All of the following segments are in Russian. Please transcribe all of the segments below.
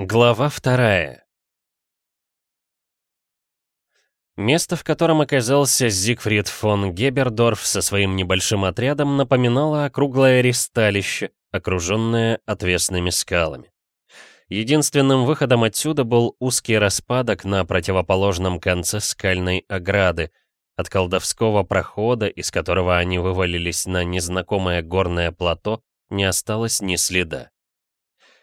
Глава вторая Место, в котором оказался Зигфрид фон Гебердорф со своим небольшим отрядом, напоминало округлое ристалище, окруженное отвесными скалами. Единственным выходом отсюда был узкий распадок на противоположном конце скальной ограды, от колдовского прохода, из которого они вывалились на незнакомое горное плато, не осталось ни следа.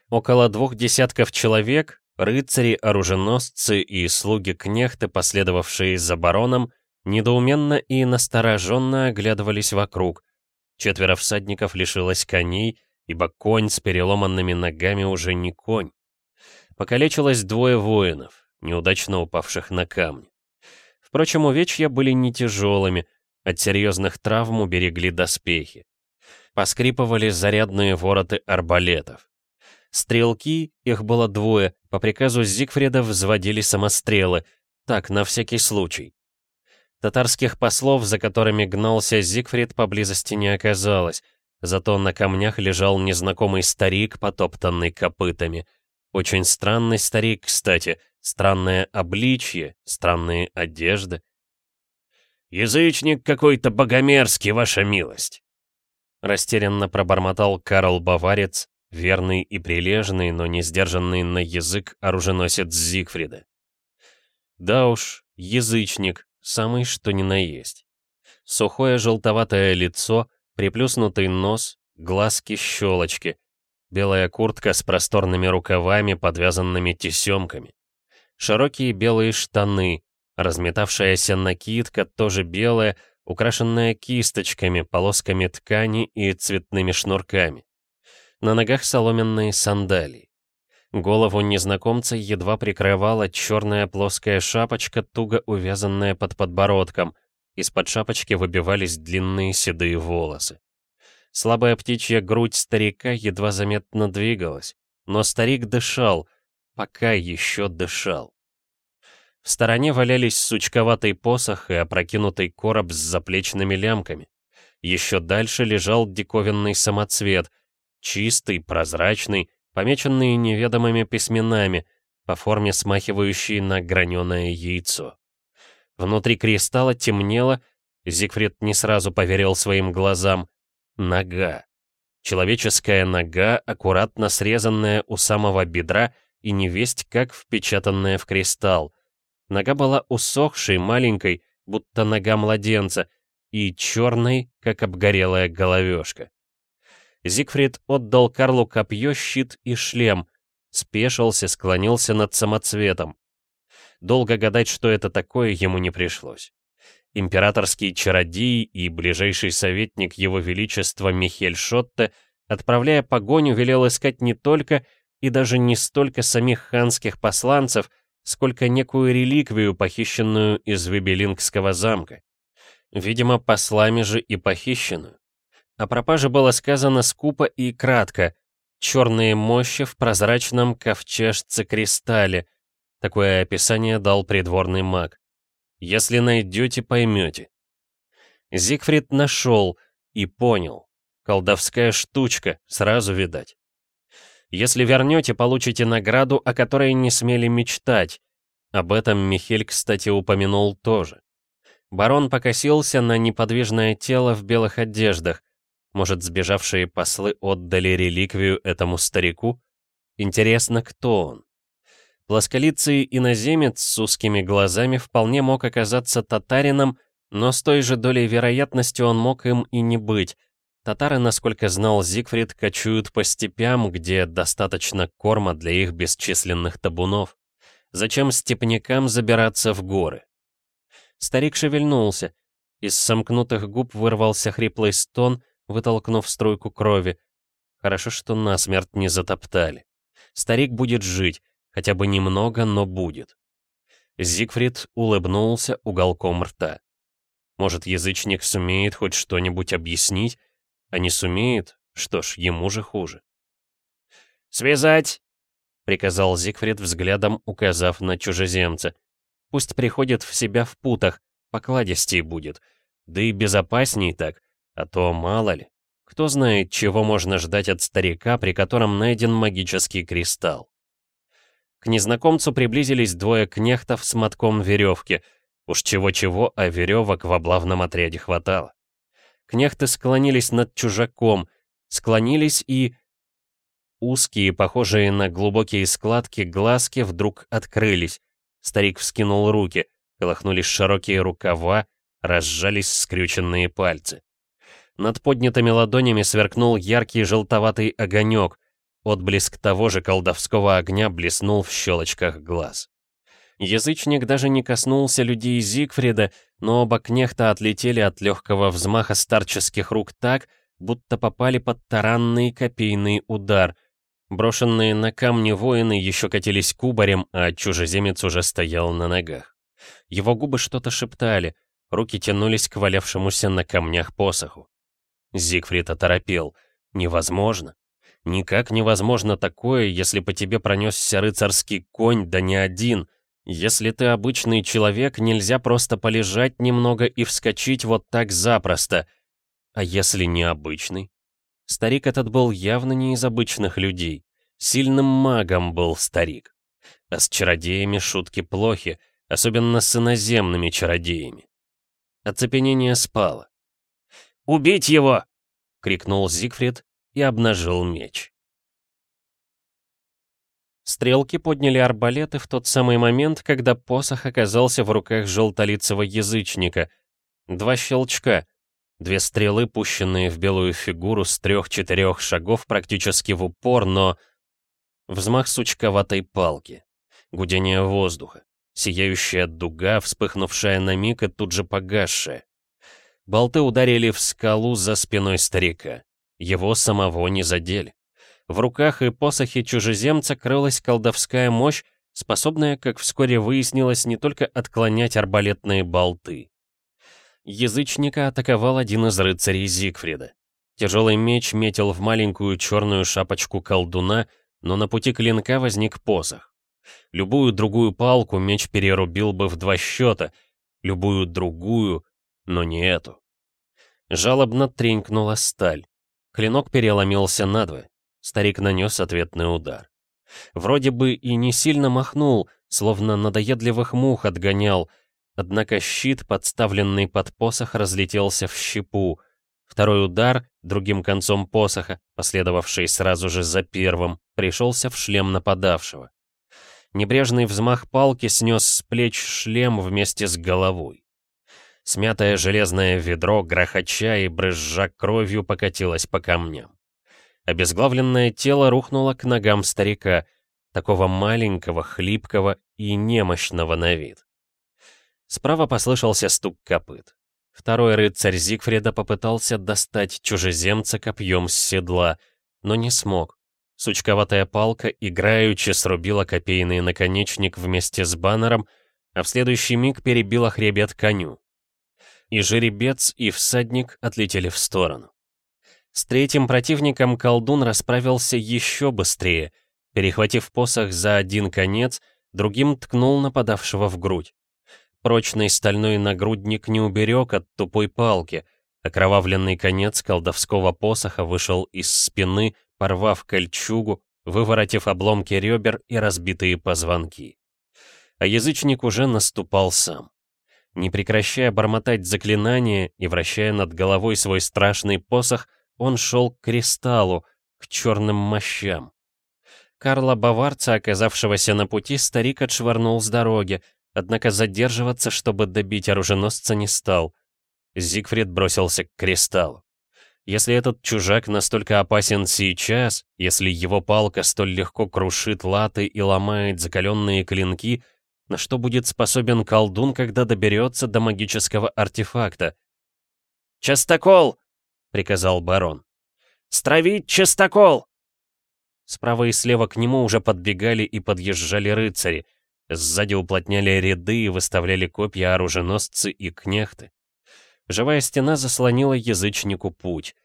Около двух десятков человек, рыцари, оруженосцы и слуги-кнехты, последовавшие за бароном, недоуменно и настороженно оглядывались вокруг. Четверо всадников лишилось коней, ибо конь с переломанными ногами уже не конь. Покалечилось двое воинов, неудачно упавших на камни. Впрочем, увечья были не тяжелыми, от серьезных травм уберегли доспехи. Поскрипывали зарядные вороты арбалетов. Стрелки, их было двое, по приказу Зигфрида взводили самострелы, так, на всякий случай. Татарских послов, за которыми гнался Зигфрид, поблизости не оказалось, зато на камнях лежал незнакомый старик, потоптанный копытами. Очень странный старик, кстати, странное обличье, странные одежды. «Язычник какой-то богомерзкий, ваша милость!» Растерянно пробормотал Карл Баварец, верный и прилежный, но не сдержанный на язык оруженосец Зигфрида. Да уж, язычник, самый что ни на есть. Сухое желтоватое лицо, приплюснутый нос, глазки-щелочки, белая куртка с просторными рукавами, подвязанными тесемками, широкие белые штаны, разметавшаяся накидка, тоже белая, украшенная кисточками, полосками ткани и цветными шнурками. На ногах соломенные сандалии. Голову незнакомца едва прикрывала черная плоская шапочка, туго увязанная под подбородком. Из-под шапочки выбивались длинные седые волосы. Слабая птичья грудь старика едва заметно двигалась, но старик дышал, пока еще дышал. В стороне валялись сучковатый посох и опрокинутый короб с заплечными лямками. Еще дальше лежал диковинный самоцвет — Чистый, прозрачный, помеченный неведомыми письменами, по форме смахивающий на граненое яйцо. Внутри кристалла темнело, Зигфрид не сразу поверил своим глазам. Нога. Человеческая нога, аккуратно срезанная у самого бедра и невесть как впечатанная в кристалл. Нога была усохшей, маленькой, будто нога младенца, и черной, как обгорелая головешка. Зигфрид отдал Карлу копье, щит и шлем, спешился, склонился над самоцветом. Долго гадать, что это такое, ему не пришлось. Императорский чародей и ближайший советник его величества Михель Шотте, отправляя погоню, велел искать не только и даже не столько самих ханских посланцев, сколько некую реликвию, похищенную из Вибелингского замка. Видимо, послами же и похищенную. О пропаже было сказано скупо и кратко. Черные мощи в прозрачном ковчежце-кристалле. Такое описание дал придворный маг. Если найдете, поймете. Зигфрид нашел и понял. Колдовская штучка, сразу видать. Если вернете, получите награду, о которой не смели мечтать. Об этом Михель, кстати, упомянул тоже. Барон покосился на неподвижное тело в белых одеждах, может, сбежавшие послы отдали реликвию этому старику? Интересно, кто он? Плосколицый иноземец с узкими глазами вполне мог оказаться татарином, но с той же долей вероятности он мог им и не быть. Татары, насколько знал Зигфрид, кочуют по степям, где достаточно корма для их бесчисленных табунов. Зачем степнякам забираться в горы? Старик шевельнулся. Из сомкнутых губ вырвался хриплый стон — вытолкнув струйку крови. Хорошо, что насмерть не затоптали. Старик будет жить, хотя бы немного, но будет. Зигфрид улыбнулся уголком рта. Может, язычник сумеет хоть что-нибудь объяснить, а не сумеет, что ж, ему же хуже. «Связать!» — приказал Зигфрид взглядом, указав на чужеземца. «Пусть приходит в себя в путах, покладистей будет, да и безопасней так, а то мало ли. Кто знает, чего можно ждать от старика, при котором найден магический кристалл. К незнакомцу приблизились двое кнехтов с мотком веревки. Уж чего-чего, а веревок в облавном отряде хватало. Кнехты склонились над чужаком, склонились и... Узкие, похожие на глубокие складки, глазки вдруг открылись. Старик вскинул руки, колыхнулись широкие рукава, разжались скрюченные пальцы. Над поднятыми ладонями сверкнул яркий желтоватый огонек. Отблеск того же колдовского огня блеснул в щелочках глаз. Язычник даже не коснулся людей Зигфрида, но оба кнехта отлетели от легкого взмаха старческих рук так, будто попали под таранный копейный удар. Брошенные на камни воины еще катились кубарем, а чужеземец уже стоял на ногах. Его губы что-то шептали, руки тянулись к валявшемуся на камнях посоху. Зигфрид оторопел. Невозможно. Никак невозможно такое, если по тебе пронесся рыцарский конь, да не один. Если ты обычный человек, нельзя просто полежать немного и вскочить вот так запросто. А если необычный? Старик этот был явно не из обычных людей. Сильным магом был старик. А с чародеями шутки плохи, особенно с иноземными чародеями. Оцепенение спало. «Убить его!» — крикнул Зигфрид и обнажил меч. Стрелки подняли арбалеты в тот самый момент, когда посох оказался в руках желтолицего язычника. Два щелчка, две стрелы, пущенные в белую фигуру с трех-четырех шагов практически в упор, но... Взмах сучковатой палки, гудение воздуха, сияющая дуга, вспыхнувшая на миг и тут же погасшая. Болты ударили в скалу за спиной старика. Его самого не задели. В руках и посохе чужеземца крылась колдовская мощь, способная, как вскоре выяснилось, не только отклонять арбалетные болты. Язычника атаковал один из рыцарей Зигфрида. Тяжелый меч метил в маленькую черную шапочку колдуна, но на пути клинка возник посох. Любую другую палку меч перерубил бы в два счета, любую другую но не эту. Жалобно тренькнула сталь. Клинок переломился надвое. Старик нанес ответный удар. Вроде бы и не сильно махнул, словно надоедливых мух отгонял, однако щит, подставленный под посох, разлетелся в щепу. Второй удар, другим концом посоха, последовавший сразу же за первым, пришелся в шлем нападавшего. Небрежный взмах палки снес с плеч шлем вместе с головой. Смятое железное ведро, грохоча и брызжа кровью, покатилось по камням. Обезглавленное тело рухнуло к ногам старика, такого маленького, хлипкого и немощного на вид. Справа послышался стук копыт. Второй рыцарь Зигфрида попытался достать чужеземца копьем с седла, но не смог. Сучковатая палка играючи срубила копейный наконечник вместе с баннером, а в следующий миг перебила хребет коню и жеребец, и всадник отлетели в сторону. С третьим противником колдун расправился еще быстрее, перехватив посох за один конец, другим ткнул нападавшего в грудь. Прочный стальной нагрудник не уберег от тупой палки, окровавленный конец колдовского посоха вышел из спины, порвав кольчугу, выворотив обломки ребер и разбитые позвонки. А язычник уже наступал сам. Не прекращая бормотать заклинания и вращая над головой свой страшный посох, он шел к кристаллу, к черным мощам. Карла Баварца, оказавшегося на пути, старик отшвырнул с дороги, однако задерживаться, чтобы добить оруженосца, не стал. Зигфрид бросился к кристаллу. Если этот чужак настолько опасен сейчас, если его палка столь легко крушит латы и ломает закаленные клинки — на что будет способен колдун, когда доберется до магического артефакта. «Частокол!» — приказал барон. «Стравить частокол!» Справа и слева к нему уже подбегали и подъезжали рыцари. Сзади уплотняли ряды и выставляли копья оруженосцы и кнехты. Живая стена заслонила язычнику путь,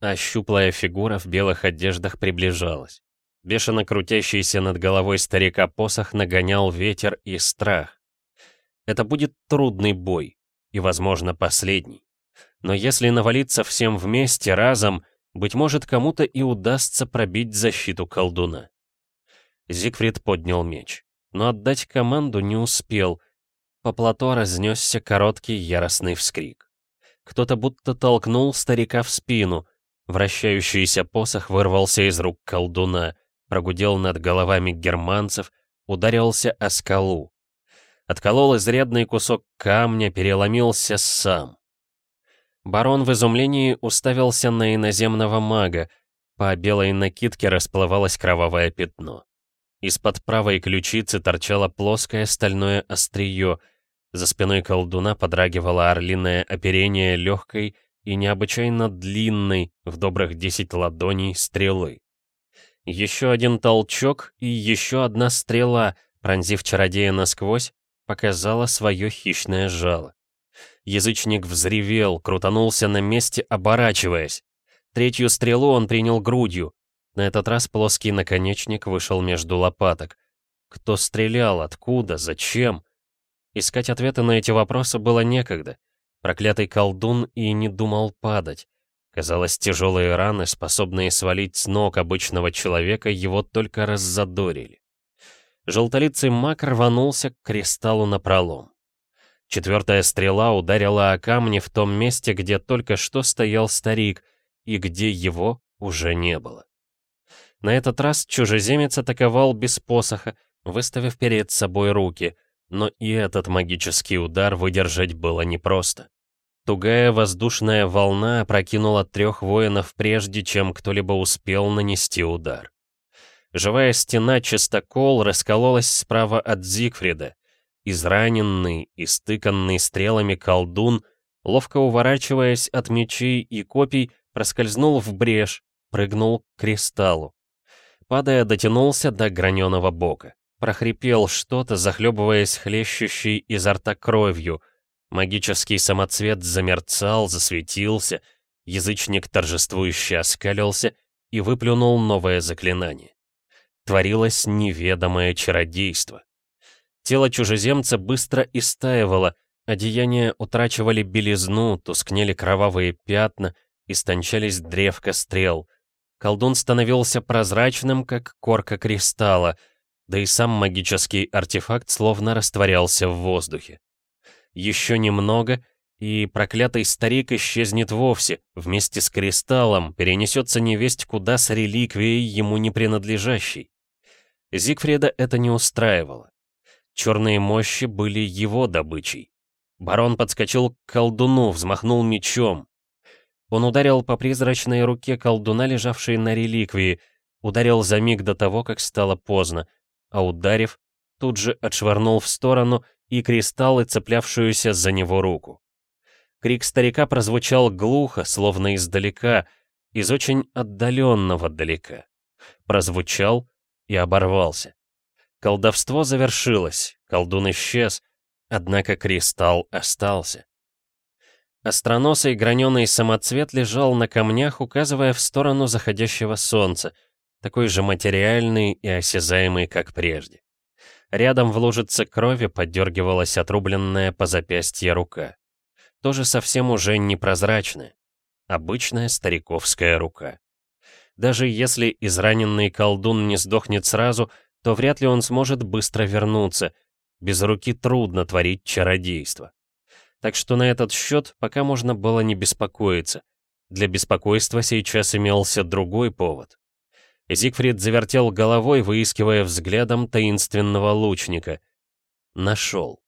а щуплая фигура в белых одеждах приближалась. Бешено крутящийся над головой старика посох нагонял ветер и страх. Это будет трудный бой, и, возможно, последний. Но если навалиться всем вместе, разом, быть может, кому-то и удастся пробить защиту колдуна. Зигфрид поднял меч. но отдать команду не успел. По плато разнесся короткий яростный вскрик. Кто-то будто толкнул старика в спину. Вращающийся посох вырвался из рук колдуна, прогудел над головами германцев, ударился о скалу. Отколол изрядный кусок камня, переломился сам. Барон в изумлении уставился на иноземного мага. По белой накидке расплывалось кровавое пятно. Из-под правой ключицы торчало плоское стальное острие. За спиной колдуна подрагивало орлиное оперение легкой и необычайно длинной, в добрых десять ладоней, стрелы. Еще один толчок и еще одна стрела, пронзив чародея насквозь, показала свое хищное жало. Язычник взревел, крутанулся на месте, оборачиваясь. Третью стрелу он принял грудью. На этот раз плоский наконечник вышел между лопаток. Кто стрелял, откуда, зачем? Искать ответы на эти вопросы было некогда. Проклятый колдун и не думал падать. Казалось, тяжелые раны, способные свалить с ног обычного человека, его только раззадорили. Желтолицый маг рванулся к кристаллу напролом. Четвертая стрела ударила о камни в том месте, где только что стоял старик, и где его уже не было. На этот раз чужеземец атаковал без посоха, выставив перед собой руки, но и этот магический удар выдержать было непросто. Тугая воздушная волна опрокинула трех воинов прежде, чем кто-либо успел нанести удар. Живая стена чистокол раскололась справа от Зигфрида. Израненный, истыканный стрелами колдун, ловко уворачиваясь от мечей и копий, проскользнул в брешь, прыгнул к кристаллу. Падая, дотянулся до граненого бока. Прохрипел что-то, захлебываясь хлещущей изо рта кровью. Магический самоцвет замерцал, засветился. Язычник торжествующе оскалился и выплюнул новое заклинание творилось неведомое чародейство. Тело чужеземца быстро истаивало, одеяния утрачивали белизну, тускнели кровавые пятна, истончались древко стрел. Колдун становился прозрачным, как корка кристалла, да и сам магический артефакт словно растворялся в воздухе. Еще немного, и проклятый старик исчезнет вовсе, вместе с кристаллом перенесется невесть куда с реликвией ему не принадлежащей. Зигфрида это не устраивало. Черные мощи были его добычей. Барон подскочил к колдуну, взмахнул мечом. Он ударил по призрачной руке колдуна, лежавшей на реликвии, ударил за миг до того, как стало поздно, а ударив, тут же отшвырнул в сторону и кристаллы, цеплявшуюся за него руку. Крик старика прозвучал глухо, словно издалека, из очень отдаленного далека. Прозвучал и оборвался. Колдовство завершилось, колдун исчез, однако кристалл остался. Остроносый граненый самоцвет лежал на камнях, указывая в сторону заходящего солнца, такой же материальный и осязаемый, как прежде. Рядом в лужице крови подергивалась отрубленная по запястье рука. Тоже совсем уже непрозрачная. Обычная стариковская рука. Даже если израненный колдун не сдохнет сразу, то вряд ли он сможет быстро вернуться. Без руки трудно творить чародейство. Так что на этот счет пока можно было не беспокоиться. Для беспокойства сейчас имелся другой повод. Зигфрид завертел головой, выискивая взглядом таинственного лучника. Нашел.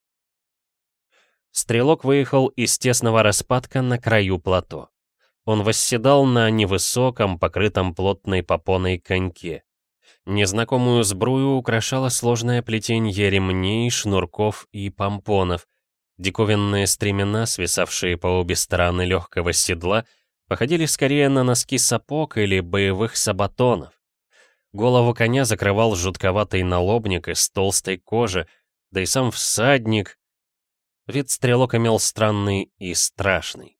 Стрелок выехал из тесного распадка на краю плато. Он восседал на невысоком, покрытом плотной попоной коньке. Незнакомую сбрую украшало сложное плетенье ремней, шнурков и помпонов. Диковинные стремена, свисавшие по обе стороны легкого седла, походили скорее на носки сапог или боевых сабатонов. Голову коня закрывал жутковатый налобник из толстой кожи, да и сам всадник. Вид стрелок имел странный и страшный.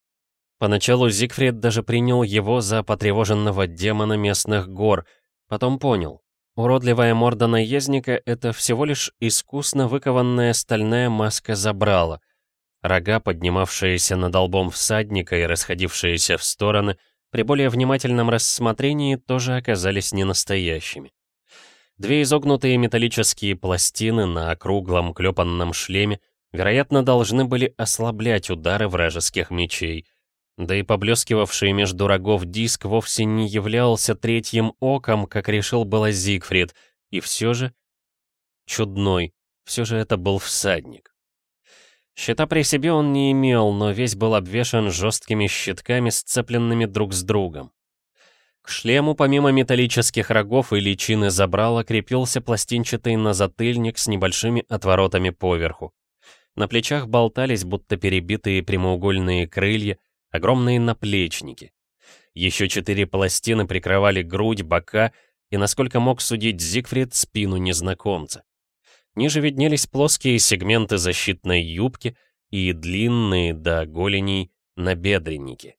Поначалу Зигфрид даже принял его за потревоженного демона местных гор, потом понял. Уродливая морда наездника — это всего лишь искусно выкованная стальная маска забрала. Рога, поднимавшиеся над лбом всадника и расходившиеся в стороны, при более внимательном рассмотрении тоже оказались ненастоящими. Две изогнутые металлические пластины на округлом клепанном шлеме, вероятно, должны были ослаблять удары вражеских мечей. Да и поблескивавший между рогов диск вовсе не являлся третьим оком, как решил было Зигфрид, и все же... Чудной, все же это был всадник. Щита при себе он не имел, но весь был обвешан жесткими щитками, сцепленными друг с другом. К шлему, помимо металлических рогов и личины забрала, крепился пластинчатый назатыльник с небольшими отворотами поверху. На плечах болтались, будто перебитые прямоугольные крылья, огромные наплечники. Еще четыре пластины прикрывали грудь, бока и, насколько мог судить Зигфрид, спину незнакомца. Ниже виднелись плоские сегменты защитной юбки и длинные до голеней набедренники.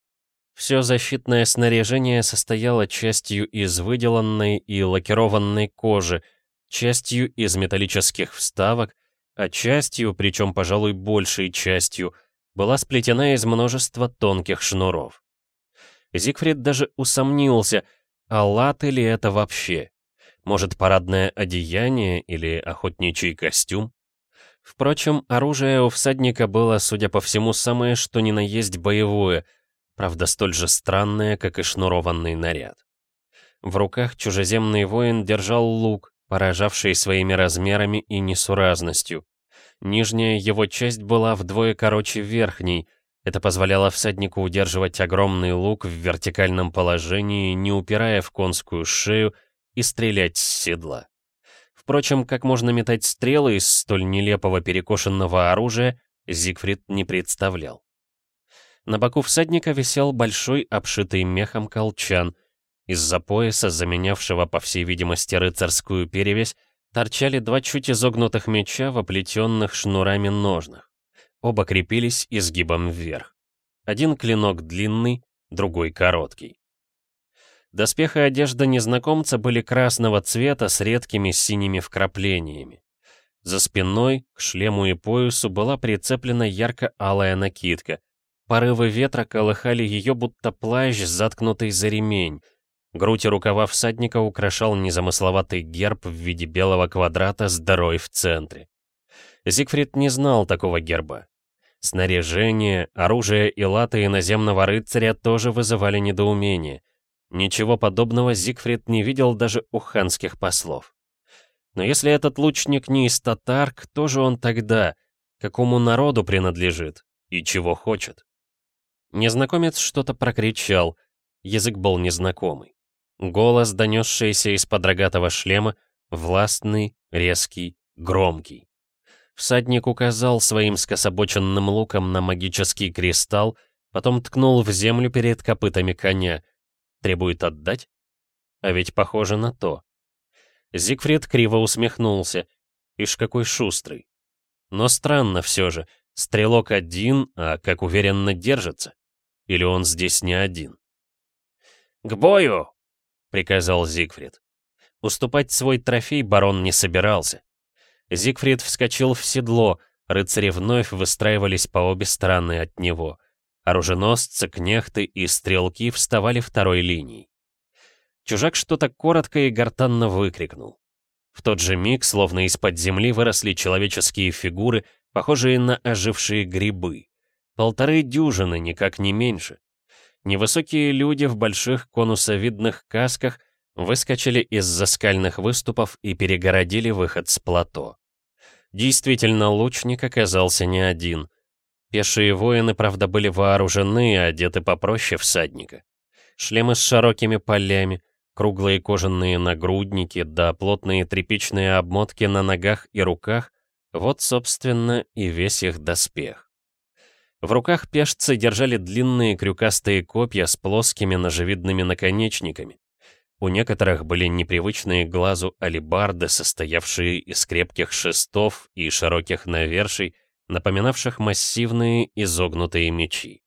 Все защитное снаряжение состояло частью из выделанной и лакированной кожи, частью из металлических вставок, а частью, причем, пожалуй, большей частью, была сплетена из множества тонких шнуров. Зигфрид даже усомнился, а латы ли это вообще? Может, парадное одеяние или охотничий костюм? Впрочем, оружие у всадника было, судя по всему, самое что ни на есть боевое — правда столь же странное, как и шнурованный наряд. В руках чужеземный воин держал лук, поражавший своими размерами и несуразностью. Нижняя его часть была вдвое короче верхней, это позволяло всаднику удерживать огромный лук в вертикальном положении, не упирая в конскую шею, и стрелять с седла. Впрочем, как можно метать стрелы из столь нелепого перекошенного оружия, Зигфрид не представлял. На боку всадника висел большой обшитый мехом колчан. Из-за пояса, заменявшего, по всей видимости, рыцарскую перевязь, торчали два чуть изогнутых меча в оплетенных шнурами ножнах. Оба крепились изгибом вверх. Один клинок длинный, другой короткий. Доспех и одежда незнакомца были красного цвета с редкими синими вкраплениями. За спиной, к шлему и поясу была прицеплена ярко-алая накидка — Порывы ветра колыхали ее, будто плащ, заткнутый за ремень. Грудь и рукава всадника украшал незамысловатый герб в виде белого квадрата с дырой в центре. Зигфрид не знал такого герба. Снаряжение, оружие и латы иноземного рыцаря тоже вызывали недоумение. Ничего подобного Зигфрид не видел даже у ханских послов. Но если этот лучник не из татар, кто же он тогда? Какому народу принадлежит? И чего хочет? Незнакомец что-то прокричал. Язык был незнакомый. Голос, донесшийся из-под рогатого шлема, властный, резкий, громкий. Всадник указал своим скособоченным луком на магический кристалл, потом ткнул в землю перед копытами коня. Требует отдать? А ведь похоже на то. Зигфрид криво усмехнулся. Ишь какой шустрый. Но странно все же. Стрелок один, а как уверенно держится. Или он здесь не один? «К бою!» — приказал Зигфрид. Уступать свой трофей барон не собирался. Зигфрид вскочил в седло, рыцари вновь выстраивались по обе стороны от него. Оруженосцы, кнехты и стрелки вставали второй линией. Чужак что-то коротко и гортанно выкрикнул. В тот же миг, словно из-под земли, выросли человеческие фигуры, похожие на ожившие грибы. Полторы дюжины, никак не меньше. Невысокие люди в больших конусовидных касках выскочили из-за скальных выступов и перегородили выход с плато. Действительно, лучник оказался не один. Пешие воины, правда, были вооружены и одеты попроще всадника. Шлемы с широкими полями, круглые кожаные нагрудники да плотные тряпичные обмотки на ногах и руках — вот, собственно, и весь их доспех. В руках пешцы держали длинные крюкастые копья с плоскими ножевидными наконечниками. У некоторых были непривычные глазу алибарды, состоявшие из крепких шестов и широких наверший, напоминавших массивные изогнутые мечи.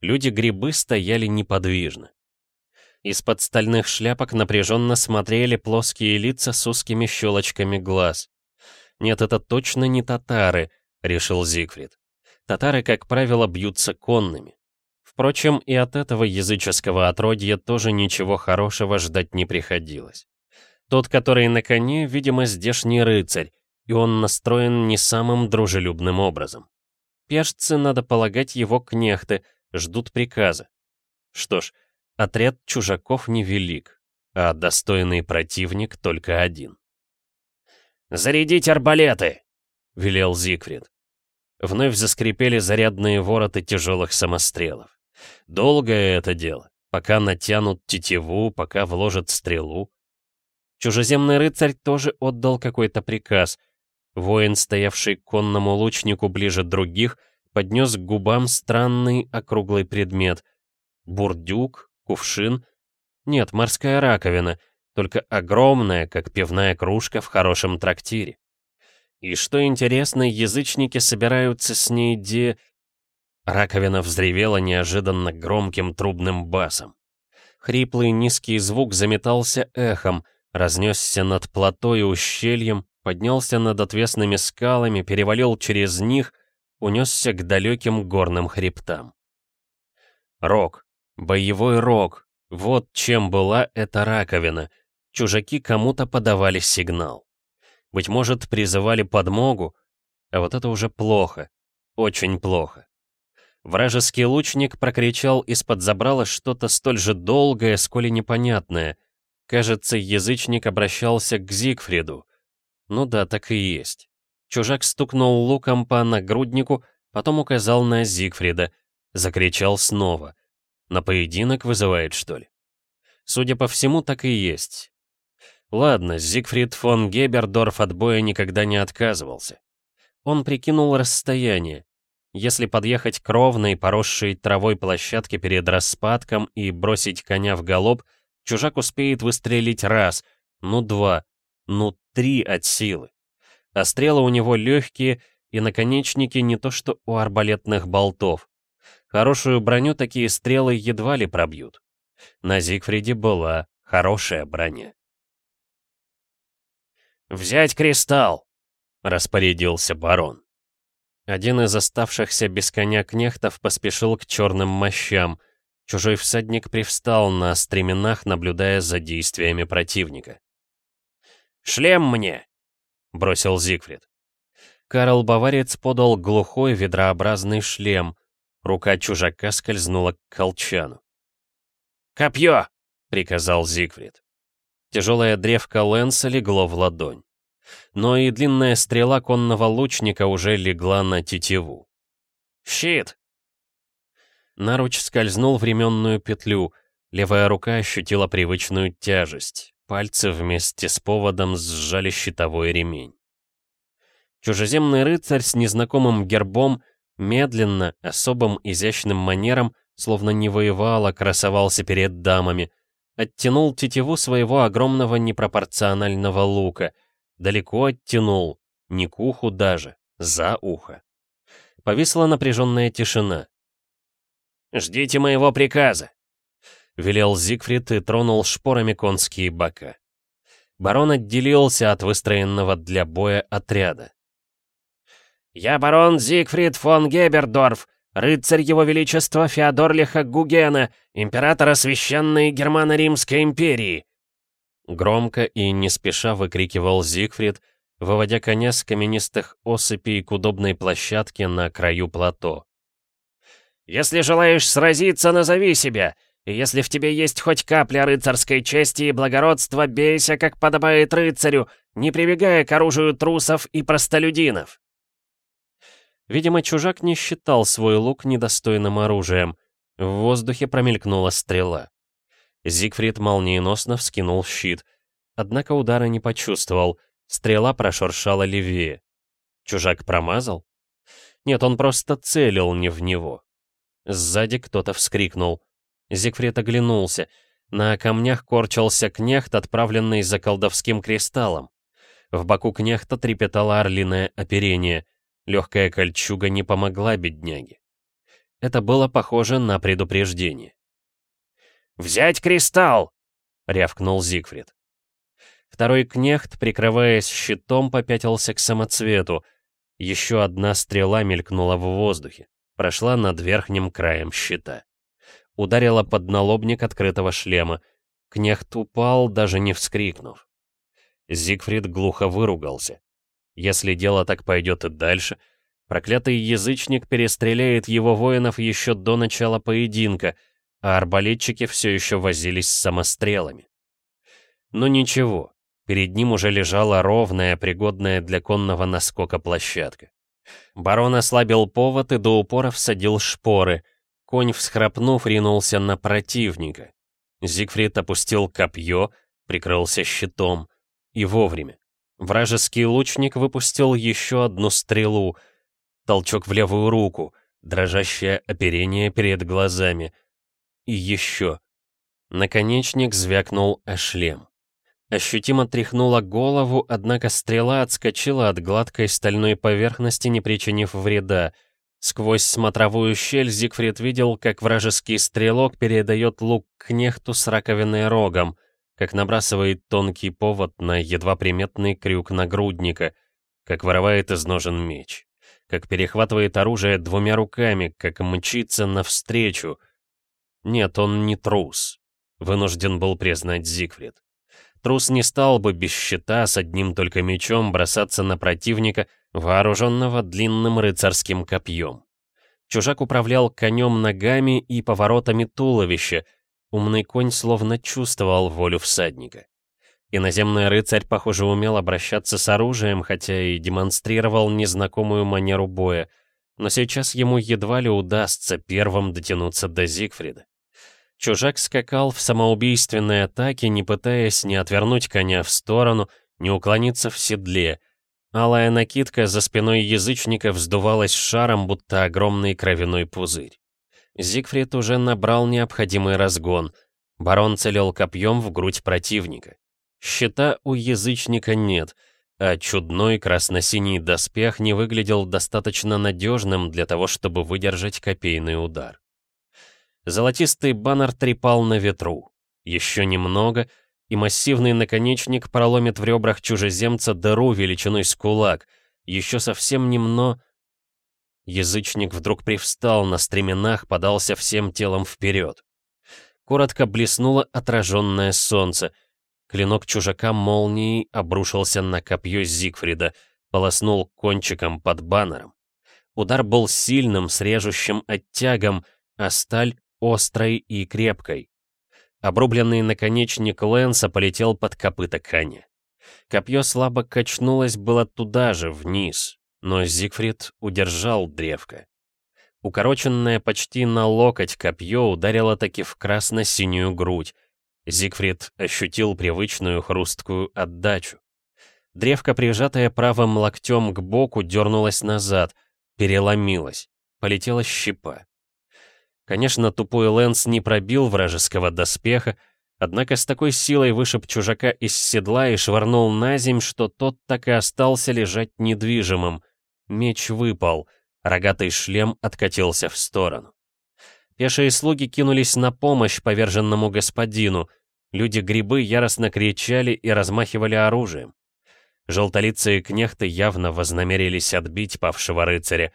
Люди-грибы стояли неподвижно. Из-под стальных шляпок напряженно смотрели плоские лица с узкими щелочками глаз. «Нет, это точно не татары», — решил Зигфрид татары, как правило, бьются конными. Впрочем, и от этого языческого отродья тоже ничего хорошего ждать не приходилось. Тот, который на коне, видимо, здешний рыцарь, и он настроен не самым дружелюбным образом. Пешцы, надо полагать, его кнехты, ждут приказа. Что ж, отряд чужаков невелик, а достойный противник только один. «Зарядить арбалеты!» — велел Зигфрид. Вновь заскрипели зарядные вороты тяжелых самострелов. Долгое это дело, пока натянут тетиву, пока вложат стрелу. Чужеземный рыцарь тоже отдал какой-то приказ. Воин, стоявший к конному лучнику ближе других, поднес к губам странный округлый предмет. Бурдюк, кувшин. Нет, морская раковина, только огромная, как пивная кружка в хорошем трактире. И что интересно, язычники собираются с ней де... Раковина взревела неожиданно громким трубным басом. Хриплый низкий звук заметался эхом, разнесся над плато и ущельем, поднялся над отвесными скалами, перевалил через них, унесся к далеким горным хребтам. Рог, боевой рог, вот чем была эта раковина. Чужаки кому-то подавали сигнал. Быть может, призывали подмогу, а вот это уже плохо, очень плохо. Вражеский лучник прокричал из-под забрала что-то столь же долгое, сколь и непонятное. Кажется, язычник обращался к Зигфриду. Ну да, так и есть. Чужак стукнул луком по нагруднику, потом указал на Зигфрида. Закричал снова. На поединок вызывает, что ли? Судя по всему, так и есть. Ладно, Зигфрид фон Гебердорф от боя никогда не отказывался. Он прикинул расстояние. Если подъехать к ровной, поросшей травой площадке перед распадком и бросить коня в галоп, чужак успеет выстрелить раз, ну два, ну три от силы. А стрелы у него легкие, и наконечники не то что у арбалетных болтов. Хорошую броню такие стрелы едва ли пробьют. На Зигфриде была хорошая броня. «Взять кристалл!» — распорядился барон. Один из оставшихся без коня кнехтов поспешил к черным мощам. Чужой всадник привстал на стременах, наблюдая за действиями противника. «Шлем мне!» — бросил Зигфрид. Карл Баварец подал глухой ведрообразный шлем. Рука чужака скользнула к колчану. «Копье!» — приказал Зигфрид. Тяжелая древко Лэнса легло в ладонь. Но и длинная стрела конного лучника уже легла на тетиву. «Щит!» Наруч скользнул в ременную петлю, левая рука ощутила привычную тяжесть, пальцы вместе с поводом сжали щитовой ремень. Чужеземный рыцарь с незнакомым гербом медленно, особым изящным манером, словно не воевал, а красовался перед дамами — Оттянул тетиву своего огромного непропорционального лука. Далеко оттянул, не к уху даже, за ухо. Повисла напряженная тишина. «Ждите моего приказа!» — велел Зигфрид и тронул шпорами конские бока. Барон отделился от выстроенного для боя отряда. «Я барон Зигфрид фон Гебердорф, Рыцарь Его Величества Феодорлиха Гугена, императора Священной Германо-Римской империи!» Громко и не спеша выкрикивал Зигфрид, выводя коня с каменистых осыпей к удобной площадке на краю плато. «Если желаешь сразиться, назови себя, если в тебе есть хоть капля рыцарской чести и благородства, бейся, как подобает рыцарю, не прибегая к оружию трусов и простолюдинов!» Видимо, чужак не считал свой лук недостойным оружием. В воздухе промелькнула стрела. Зигфрид молниеносно вскинул щит. Однако удара не почувствовал. Стрела прошуршала левее. Чужак промазал? Нет, он просто целил не в него. Сзади кто-то вскрикнул. Зигфрид оглянулся. На камнях корчился кнехт, отправленный за колдовским кристаллом. В боку кнехта трепетало орлиное оперение. Легкая кольчуга не помогла бедняге. Это было похоже на предупреждение. «Взять кристалл!» — рявкнул Зигфрид. Второй кнехт, прикрываясь щитом, попятился к самоцвету. Еще одна стрела мелькнула в воздухе, прошла над верхним краем щита. Ударила под налобник открытого шлема. Кнехт упал, даже не вскрикнув. Зигфрид глухо выругался. Если дело так пойдет и дальше, проклятый язычник перестреляет его воинов еще до начала поединка, а арбалетчики все еще возились с самострелами. Но ничего, перед ним уже лежала ровная, пригодная для конного наскока площадка. Барон ослабил повод и до упора всадил шпоры. Конь, всхрапнув, ринулся на противника. Зигфрид опустил копье, прикрылся щитом. И вовремя. Вражеский лучник выпустил еще одну стрелу. Толчок в левую руку, дрожащее оперение перед глазами. И еще. Наконечник звякнул о шлем. Ощутимо тряхнула голову, однако стрела отскочила от гладкой стальной поверхности, не причинив вреда. Сквозь смотровую щель Зигфрид видел, как вражеский стрелок передает лук кнехту с раковиной рогом, как набрасывает тонкий повод на едва приметный крюк нагрудника, как вырывает из ножен меч, как перехватывает оружие двумя руками, как мчится навстречу. Нет, он не трус, вынужден был признать Зигфрид. Трус не стал бы без щита с одним только мечом бросаться на противника, вооруженного длинным рыцарским копьем. Чужак управлял конем ногами и поворотами туловища. Умный конь словно чувствовал волю всадника. Иноземный рыцарь, похоже, умел обращаться с оружием, хотя и демонстрировал незнакомую манеру боя. Но сейчас ему едва ли удастся первым дотянуться до Зигфрида. Чужак скакал в самоубийственной атаке, не пытаясь ни отвернуть коня в сторону, ни уклониться в седле. Алая накидка за спиной язычника вздувалась шаром, будто огромный кровяной пузырь. Зигфрид уже набрал необходимый разгон. Барон целил копьем в грудь противника. Щита у язычника нет, а чудной красно-синий доспех не выглядел достаточно надежным для того, чтобы выдержать копейный удар. Золотистый баннер трепал на ветру. Еще немного, и массивный наконечник проломит в ребрах чужеземца дыру величиной с кулак. Еще совсем немно... Язычник вдруг привстал на стременах, подался всем телом вперед. Коротко блеснуло отраженное солнце. Клинок чужака молнией обрушился на копье Зигфрида, полоснул кончиком под баннером. Удар был сильным, с режущим оттягом, а сталь острой и крепкой. Обрубленный наконечник Лэнса полетел под копыта коня. Копье слабо качнулось было туда же, вниз, но Зигфрид удержал древко. Укороченное почти на локоть копье ударило таки в красно-синюю грудь. Зигфрид ощутил привычную хрусткую отдачу. Древко, прижатое правым локтем к боку, дернулось назад, переломилось, полетела щепа. Конечно, тупой Лэнс не пробил вражеского доспеха, однако с такой силой вышиб чужака из седла и швырнул на земь, что тот так и остался лежать недвижимым. Меч выпал, рогатый шлем откатился в сторону. Пешие слуги кинулись на помощь поверженному господину. Люди-грибы яростно кричали и размахивали оружием. Желтолицые кнехты явно вознамерились отбить павшего рыцаря.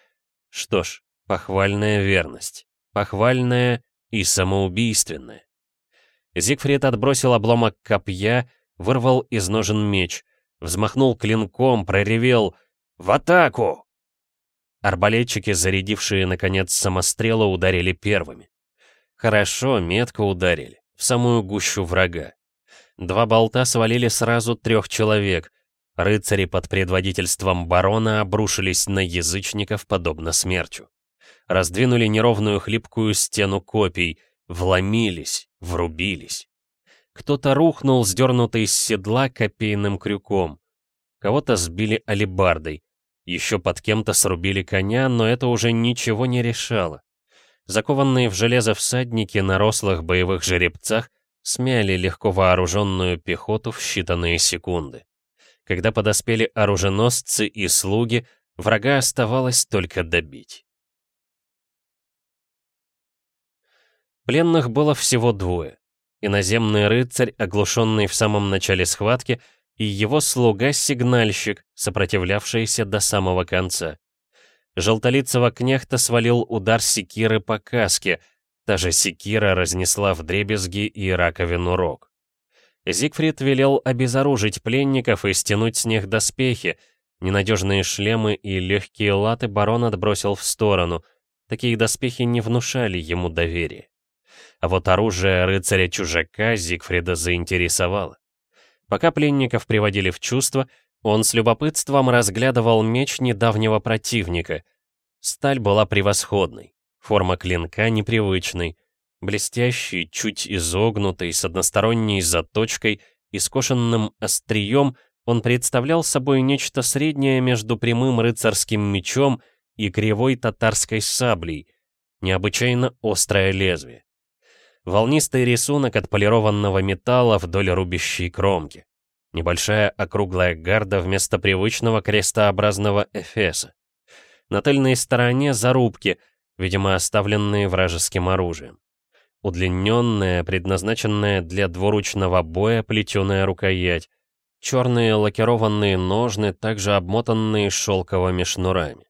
Что ж, похвальная верность похвальное и самоубийственное. Зигфрид отбросил обломок копья, вырвал из ножен меч, взмахнул клинком, проревел «В атаку!». Арбалетчики, зарядившие, наконец, самострелы, ударили первыми. Хорошо, метко ударили, в самую гущу врага. Два болта свалили сразу трех человек. Рыцари под предводительством барона обрушились на язычников подобно смерчу раздвинули неровную хлипкую стену копий, вломились, врубились. Кто-то рухнул, сдернутый с седла копейным крюком. Кого-то сбили алебардой. Еще под кем-то срубили коня, но это уже ничего не решало. Закованные в железо всадники на рослых боевых жеребцах смяли легко вооруженную пехоту в считанные секунды. Когда подоспели оруженосцы и слуги, врага оставалось только добить. Пленных было всего двое. Иноземный рыцарь, оглушенный в самом начале схватки, и его слуга-сигнальщик, сопротивлявшийся до самого конца. Желтолицего кнехта свалил удар секиры по каске, та же секира разнесла в дребезги и раковину рог. Зигфрид велел обезоружить пленников и стянуть с них доспехи. Ненадежные шлемы и легкие латы барон отбросил в сторону. Такие доспехи не внушали ему доверия. А вот оружие рыцаря-чужака Зигфрида заинтересовало. Пока пленников приводили в чувство, он с любопытством разглядывал меч недавнего противника. Сталь была превосходной, форма клинка непривычной, блестящий, чуть изогнутый, с односторонней заточкой и скошенным острием, он представлял собой нечто среднее между прямым рыцарским мечом и кривой татарской саблей, необычайно острое лезвие. Волнистый рисунок отполированного металла вдоль рубящей кромки. Небольшая округлая гарда вместо привычного крестообразного эфеса. На тыльной стороне зарубки, видимо, оставленные вражеским оружием. Удлиненная, предназначенная для двуручного боя плетеная рукоять. Черные лакированные ножны, также обмотанные шелковыми шнурами.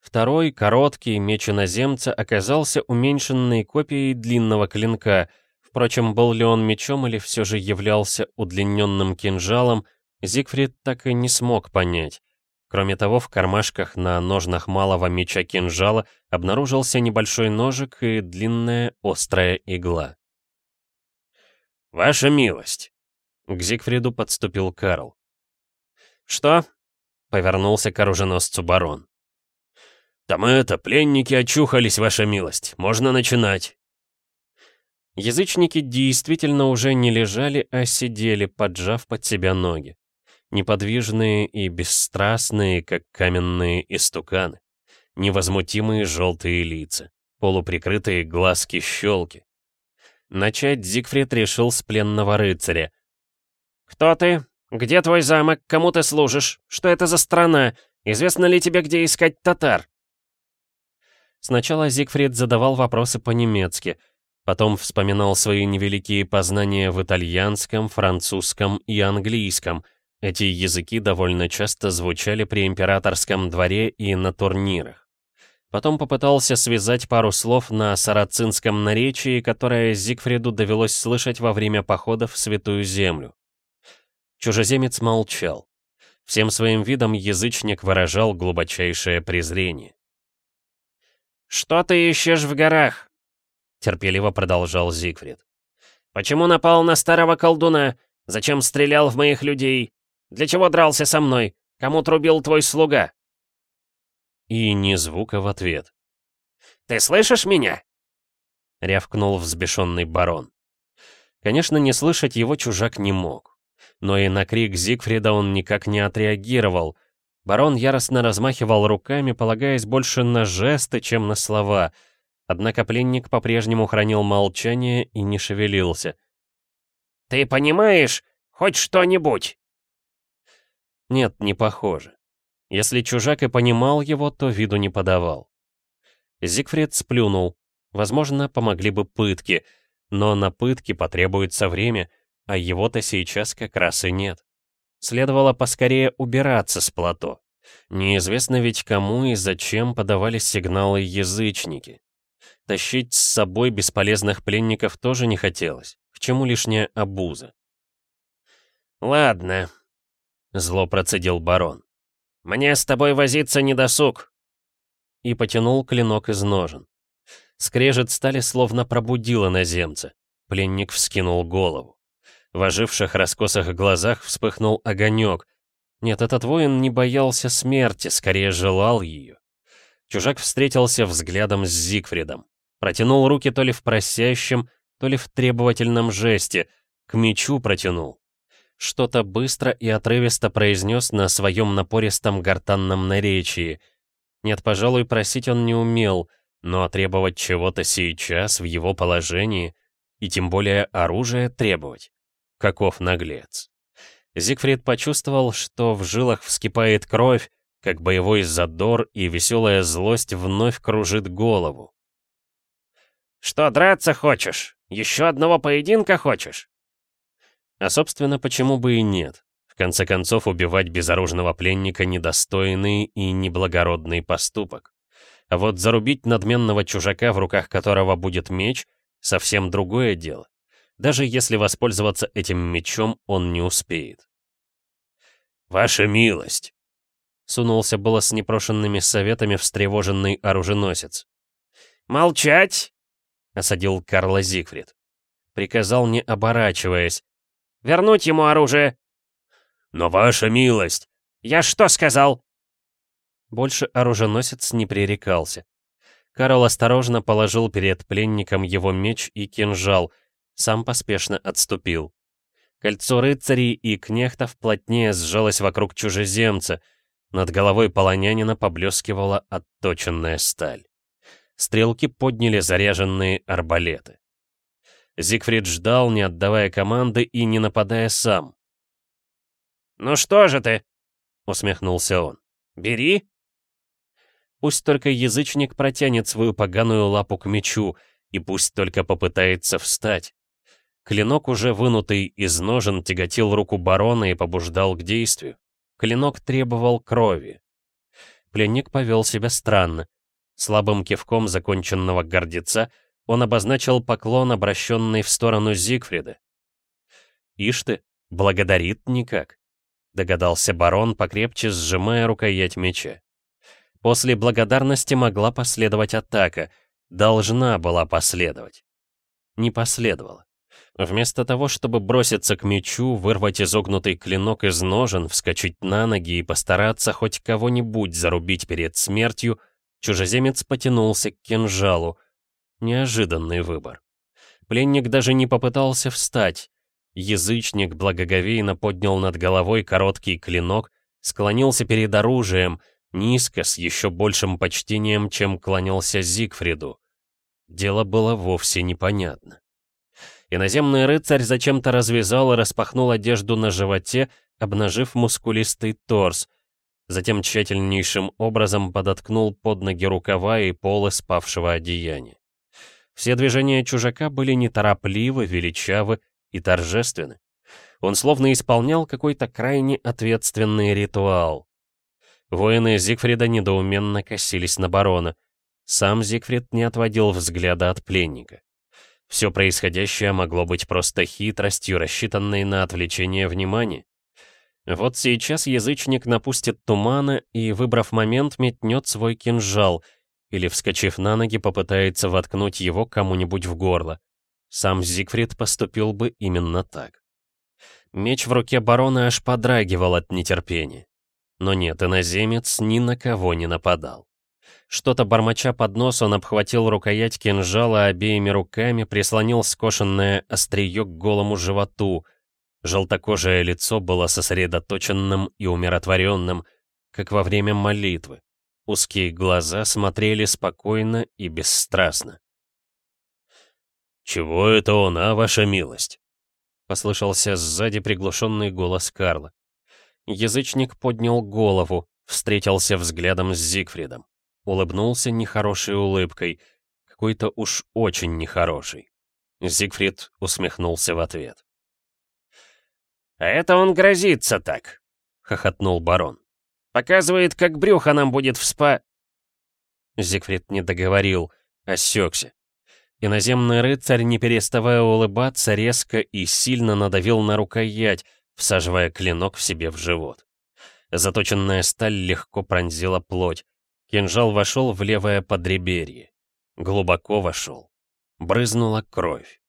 Второй, короткий, меч иноземца оказался уменьшенной копией длинного клинка. Впрочем, был ли он мечом или все же являлся удлиненным кинжалом, Зигфрид так и не смог понять. Кроме того, в кармашках на ножнах малого меча кинжала обнаружился небольшой ножик и длинная острая игла. «Ваша милость!» К Зигфриду подступил Карл. «Что?» — повернулся к оруженосцу барон. «Там это, пленники очухались, ваша милость. Можно начинать». Язычники действительно уже не лежали, а сидели, поджав под себя ноги. Неподвижные и бесстрастные, как каменные истуканы. Невозмутимые желтые лица. Полуприкрытые глазки-щелки. Начать Зигфрид решил с пленного рыцаря. «Кто ты? Где твой замок? Кому ты служишь? Что это за страна? Известно ли тебе, где искать татар?» Сначала Зигфрид задавал вопросы по-немецки, потом вспоминал свои невеликие познания в итальянском, французском и английском. Эти языки довольно часто звучали при императорском дворе и на турнирах. Потом попытался связать пару слов на сарацинском наречии, которое Зигфриду довелось слышать во время похода в Святую Землю. Чужеземец молчал. Всем своим видом язычник выражал глубочайшее презрение. «Что ты ищешь в горах?» — терпеливо продолжал Зигфрид. «Почему напал на старого колдуна? Зачем стрелял в моих людей? Для чего дрался со мной? Кому трубил твой слуга?» И ни звука в ответ. «Ты слышишь меня?» — рявкнул взбешенный барон. Конечно, не слышать его чужак не мог. Но и на крик Зигфрида он никак не отреагировал — Барон яростно размахивал руками, полагаясь больше на жесты, чем на слова. Однако пленник по-прежнему хранил молчание и не шевелился. «Ты понимаешь хоть что-нибудь?» Нет, не похоже. Если чужак и понимал его, то виду не подавал. Зигфрид сплюнул. Возможно, помогли бы пытки, но на пытки потребуется время, а его-то сейчас как раз и нет. Следовало поскорее убираться с плато. Неизвестно ведь кому и зачем подавались сигналы язычники. Тащить с собой бесполезных пленников тоже не хотелось. К чему лишняя обуза? «Ладно», — зло процедил барон. «Мне с тобой возиться не досуг». И потянул клинок из ножен. Скрежет стали словно пробудило наземца. Пленник вскинул голову. В оживших раскосых глазах вспыхнул огонек. Нет, этот воин не боялся смерти, скорее желал ее. Чужак встретился взглядом с Зигфридом. Протянул руки то ли в просящем, то ли в требовательном жесте. К мечу протянул. Что-то быстро и отрывисто произнес на своем напористом гортанном наречии. Нет, пожалуй, просить он не умел, но требовать чего-то сейчас в его положении, и тем более оружие требовать. Каков наглец. Зигфрид почувствовал, что в жилах вскипает кровь, как боевой задор и веселая злость вновь кружит голову. «Что, драться хочешь? Еще одного поединка хочешь?» А, собственно, почему бы и нет? В конце концов, убивать безоружного пленника — недостойный и неблагородный поступок. А вот зарубить надменного чужака, в руках которого будет меч — совсем другое дело. Даже если воспользоваться этим мечом, он не успеет. «Ваша милость!» Сунулся было с непрошенными советами встревоженный оруженосец. «Молчать!» — осадил Карла Зигфрид. Приказал, не оборачиваясь. «Вернуть ему оружие!» «Но ваша милость!» «Я что сказал?» Больше оруженосец не пререкался. Карл осторожно положил перед пленником его меч и кинжал, сам поспешно отступил. Кольцо рыцарей и кнехтов плотнее сжалось вокруг чужеземца, над головой полонянина поблескивала отточенная сталь. Стрелки подняли заряженные арбалеты. Зигфрид ждал, не отдавая команды и не нападая сам. «Ну что же ты?» — усмехнулся он. «Бери!» Пусть только язычник протянет свою поганую лапу к мечу, и пусть только попытается встать. Клинок, уже вынутый из ножен, тяготил руку барона и побуждал к действию. Клинок требовал крови. Пленник повел себя странно. Слабым кивком законченного гордеца он обозначил поклон, обращенный в сторону Зигфрида. «Ишь ты, благодарит никак», — догадался барон, покрепче сжимая рукоять меча. После благодарности могла последовать атака. Должна была последовать. Не последовала. Вместо того, чтобы броситься к мечу, вырвать изогнутый клинок из ножен, вскочить на ноги и постараться хоть кого-нибудь зарубить перед смертью, чужеземец потянулся к кинжалу. Неожиданный выбор. Пленник даже не попытался встать. Язычник благоговейно поднял над головой короткий клинок, склонился перед оружием — низко, с еще большим почтением, чем клонился Зигфриду. Дело было вовсе непонятно. Иноземный рыцарь зачем-то развязал и распахнул одежду на животе, обнажив мускулистый торс, затем тщательнейшим образом подоткнул под ноги рукава и полы спавшего одеяния. Все движения чужака были неторопливы, величавы и торжественны. Он словно исполнял какой-то крайне ответственный ритуал. Воины Зигфрида недоуменно косились на барона. Сам Зигфрид не отводил взгляда от пленника. Все происходящее могло быть просто хитростью, рассчитанной на отвлечение внимания. Вот сейчас язычник напустит тумана и, выбрав момент, метнет свой кинжал или, вскочив на ноги, попытается воткнуть его кому-нибудь в горло. Сам Зигфрид поступил бы именно так. Меч в руке барона аж подрагивал от нетерпения. Но нет, иноземец ни на кого не нападал. Что-то бормоча под нос, он обхватил рукоять кинжала обеими руками, прислонил скошенное острие к голому животу. Желтокожее лицо было сосредоточенным и умиротворенным, как во время молитвы. Узкие глаза смотрели спокойно и бесстрастно. «Чего это он, а, ваша милость?» — послышался сзади приглушенный голос Карла. Язычник поднял голову, встретился взглядом с Зигфридом. Улыбнулся нехорошей улыбкой, какой-то уж очень нехороший. Зигфрид усмехнулся в ответ. «А это он грозится так», — хохотнул барон. «Показывает, как брюхо нам будет вспа...» Зигфрид не договорил, осекся. Иноземный рыцарь, не переставая улыбаться, резко и сильно надавил на рукоять, всаживая клинок в себе в живот. Заточенная сталь легко пронзила плоть. Кинжал вошел в левое подреберье. Глубоко вошел. Брызнула кровь.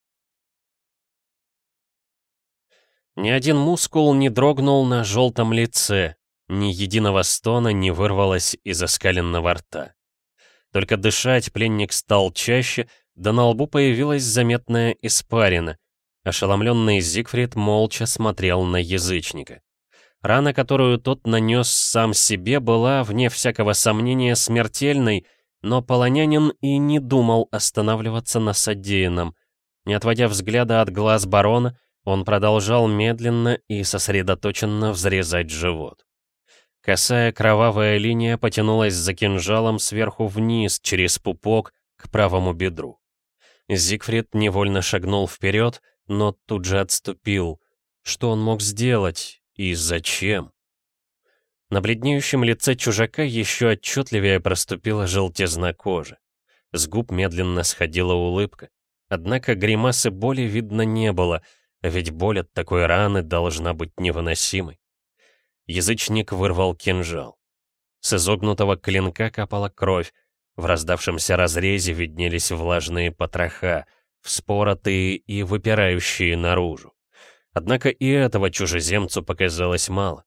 Ни один мускул не дрогнул на желтом лице, ни единого стона не вырвалось из оскаленного рта. Только дышать пленник стал чаще, да на лбу появилась заметная испарина — Ошеломленный Зигфрид молча смотрел на язычника. Рана, которую тот нанес сам себе, была, вне всякого сомнения, смертельной, но полонянин и не думал останавливаться на содеянном. Не отводя взгляда от глаз барона, он продолжал медленно и сосредоточенно взрезать живот. Косая кровавая линия потянулась за кинжалом сверху вниз, через пупок, к правому бедру. Зигфрид невольно шагнул вперед, но тут же отступил. Что он мог сделать и зачем? На бледнеющем лице чужака еще отчетливее проступила желтизна кожи. С губ медленно сходила улыбка. Однако гримасы боли видно не было, ведь боль от такой раны должна быть невыносимой. Язычник вырвал кинжал. С изогнутого клинка капала кровь, в раздавшемся разрезе виднелись влажные потроха, вспоротые и выпирающие наружу. Однако и этого чужеземцу показалось мало.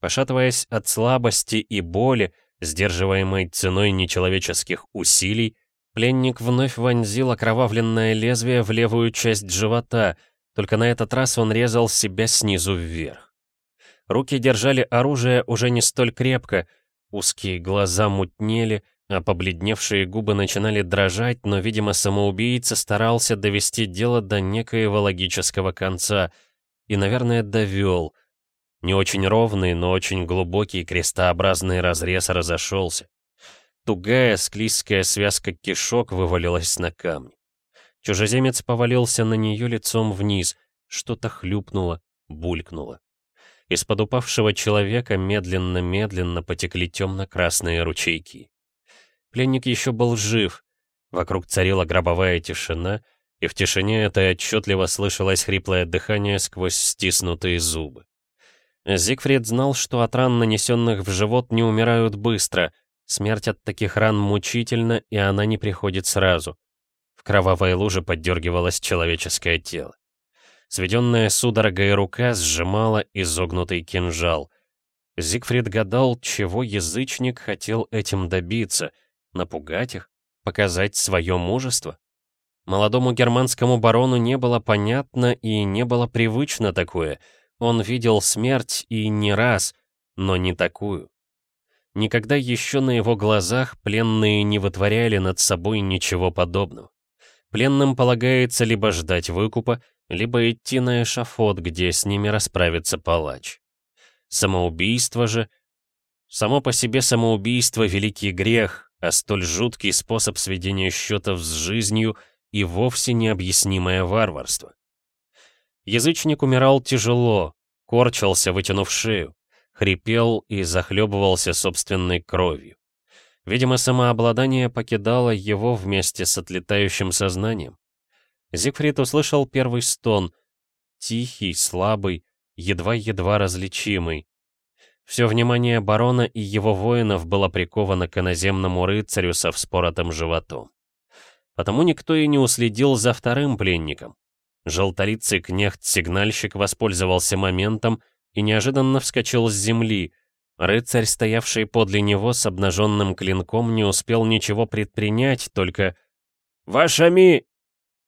Пошатываясь от слабости и боли, сдерживаемой ценой нечеловеческих усилий, пленник вновь вонзил окровавленное лезвие в левую часть живота, только на этот раз он резал себя снизу вверх. Руки держали оружие уже не столь крепко, узкие глаза мутнели, а побледневшие губы начинали дрожать, но, видимо, самоубийца старался довести дело до некоего логического конца и, наверное, довел — не очень ровный, но очень глубокий крестообразный разрез разошелся. Тугая, склизкая связка кишок вывалилась на камни. Чужеземец повалился на нее лицом вниз, что-то хлюпнуло, булькнуло. Из-под упавшего человека медленно-медленно потекли темно-красные ручейки. Пленник еще был жив, вокруг царила гробовая тишина, и в тишине этой отчетливо слышалось хриплое дыхание сквозь стиснутые зубы. Зигфрид знал, что от ран, нанесенных в живот, не умирают быстро. Смерть от таких ран мучительна, и она не приходит сразу. В кровавой луже поддергивалось человеческое тело. Сведенная судорогой рука сжимала изогнутый кинжал. Зигфрид гадал, чего язычник хотел этим добиться, напугать их, показать свое мужество. Молодому германскому барону не было понятно и не было привычно такое — он видел смерть и не раз, но не такую. Никогда еще на его глазах пленные не вытворяли над собой ничего подобного. Пленным полагается либо ждать выкупа, либо идти на эшафот, где с ними расправится палач. Самоубийство же... Само по себе самоубийство — великий грех, а столь жуткий способ сведения счетов с жизнью и вовсе необъяснимое варварство. Язычник умирал тяжело, корчился, вытянув шею, хрипел и захлебывался собственной кровью. Видимо, самообладание покидало его вместе с отлетающим сознанием. Зигфрид услышал первый стон, тихий, слабый, едва-едва различимый. Все внимание барона и его воинов было приковано к иноземному рыцарю со вспоротым животом. Потому никто и не уследил за вторым пленником, Желтолицый кнехт-сигнальщик воспользовался моментом и неожиданно вскочил с земли. Рыцарь, стоявший подле него с обнаженным клинком, не успел ничего предпринять, только «Ваша ми!»